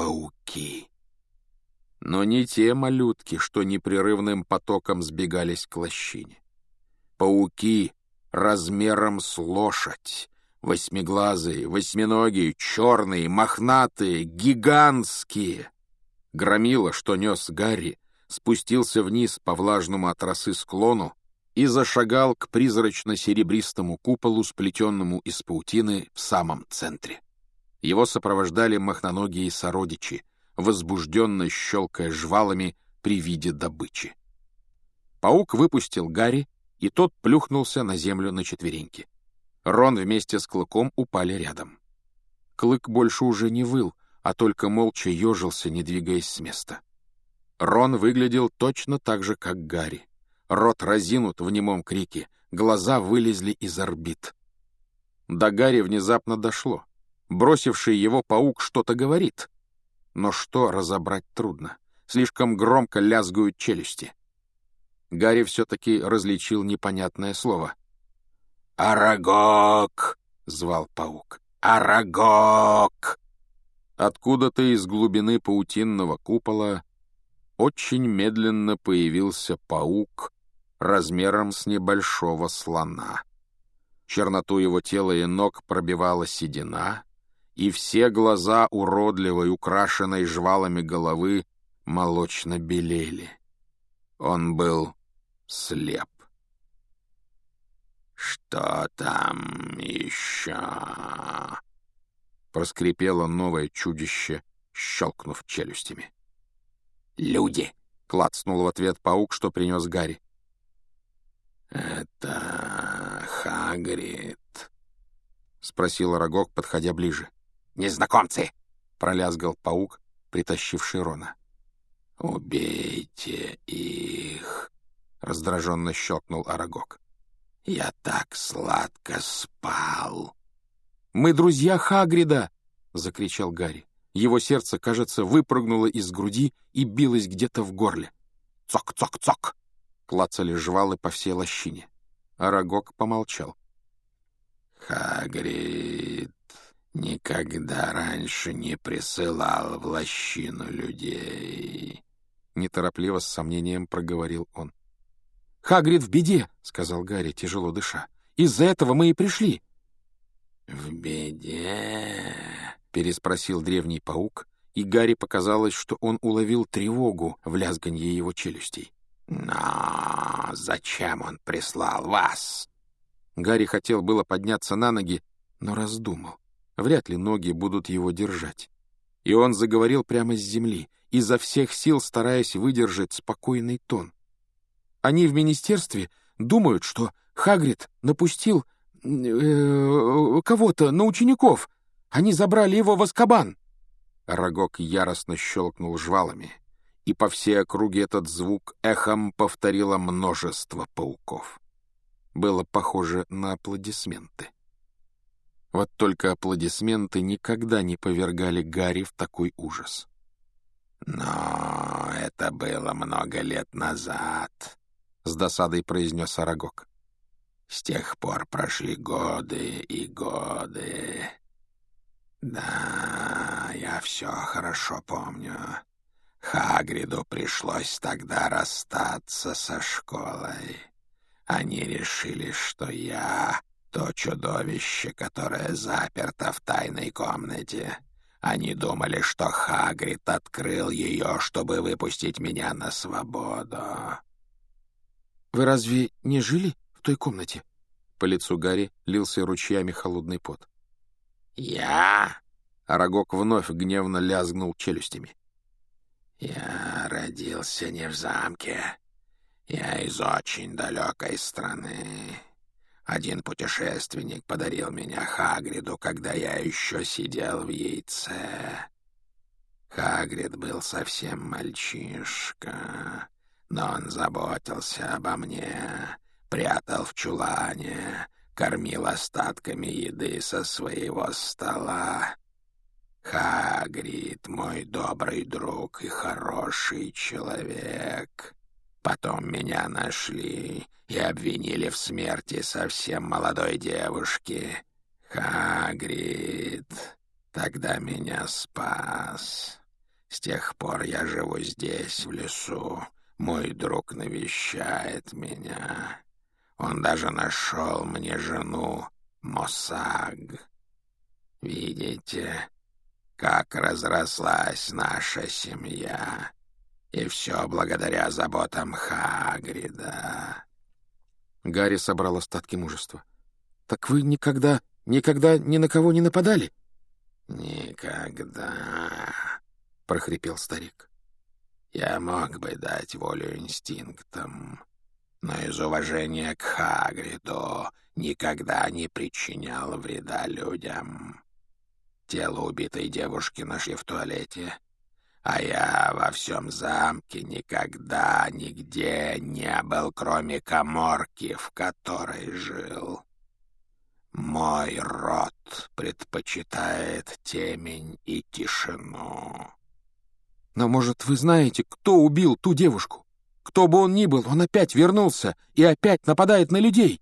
пауки. Но не те малютки, что непрерывным потоком сбегались к лощине. Пауки размером с лошадь, восьмиглазые, восьминогие, черные, мохнатые, гигантские. Громила, что нес Гарри, спустился вниз по влажному от росы склону и зашагал к призрачно-серебристому куполу, сплетенному из паутины в самом центре. Его сопровождали махноногие сородичи, возбужденно щелкая жвалами при виде добычи. Паук выпустил Гарри, и тот плюхнулся на землю на четвереньки. Рон вместе с Клыком упали рядом. Клык больше уже не выл, а только молча ежился, не двигаясь с места. Рон выглядел точно так же, как Гарри. Рот разинут в немом крике, глаза вылезли из орбит. До Гарри внезапно дошло. Бросивший его паук что-то говорит. Но что разобрать трудно. Слишком громко лязгают челюсти. Гарри все-таки различил непонятное слово. «Арагог!» — звал паук. «Арагог!» Откуда-то из глубины паутинного купола очень медленно появился паук размером с небольшого слона. Черноту его тела и ног пробивала седина, и все глаза уродливой, украшенной жвалами головы, молочно белели. Он был слеп. «Что там еще?» Проскрипело новое чудище, щелкнув челюстями. «Люди!» — клацнул в ответ паук, что принес Гарри. «Это Хагрид?» — спросил Рогок, подходя ближе. «Незнакомцы!» — пролязгал паук, притащивший Рона. «Убейте их!» — раздраженно щелкнул Арагог. «Я так сладко спал!» «Мы друзья Хагрида!» — закричал Гарри. Его сердце, кажется, выпрыгнуло из груди и билось где-то в горле. «Цок-цок-цок!» — клацали жвалы по всей лощине. Арагог помолчал. «Хагрид никогда раньше не присылал в лощину людей», — неторопливо с сомнением проговорил он. «Хагрид в беде», — сказал Гарри, тяжело дыша. «Из-за этого мы и пришли». «В беде?» — переспросил древний паук, и Гарри показалось, что он уловил тревогу в лязганье его челюстей. «Но зачем он прислал вас?» Гарри хотел было подняться на ноги, но раздумал. Вряд ли ноги будут его держать. И он заговорил прямо с земли, изо всех сил стараясь выдержать спокойный тон. Они в министерстве думают, что Хагрид напустил э, кого-то на учеников. Они забрали его в Аскабан. Рогок яростно щелкнул жвалами, и по всей округе этот звук эхом повторило множество пауков. Было похоже на аплодисменты. Вот только аплодисменты никогда не повергали Гарри в такой ужас. «Но это было много лет назад», — с досадой произнес Арагог. «С тех пор прошли годы и годы. Да, я все хорошо помню. Хагриду пришлось тогда расстаться со школой. Они решили, что я — то чудовище, которое заперто в тайной комнате». Они думали, что Хагрид открыл ее, чтобы выпустить меня на свободу. «Вы разве не жили в той комнате?» По лицу Гарри лился ручьями холодный пот. «Я?» — Арагог вновь гневно лязгнул челюстями. «Я родился не в замке. Я из очень далекой страны. Один путешественник подарил меня Хагриду, когда я еще сидел в яйце. Хагрид был совсем мальчишка но он заботился обо мне, прятал в чулане, кормил остатками еды со своего стола. Хагрид, мой добрый друг и хороший человек. Потом меня нашли и обвинили в смерти совсем молодой девушки. Хагрид тогда меня спас. С тех пор я живу здесь, в лесу. Мой друг навещает меня. Он даже нашел мне жену Мосаг. Видите, как разрослась наша семья. И все благодаря заботам Хагрида. Гарри собрал остатки мужества. «Так вы никогда, никогда ни на кого не нападали?» «Никогда», — прохрипел старик. «Я мог бы дать волю инстинктам, но из уважения к Хагриду никогда не причинял вреда людям. Тело убитой девушки нашли в туалете, а я во всем замке никогда нигде не был, кроме коморки, в которой жил. Мой род предпочитает темень и тишину. Но, может, вы знаете, кто убил ту девушку? Кто бы он ни был, он опять вернулся и опять нападает на людей.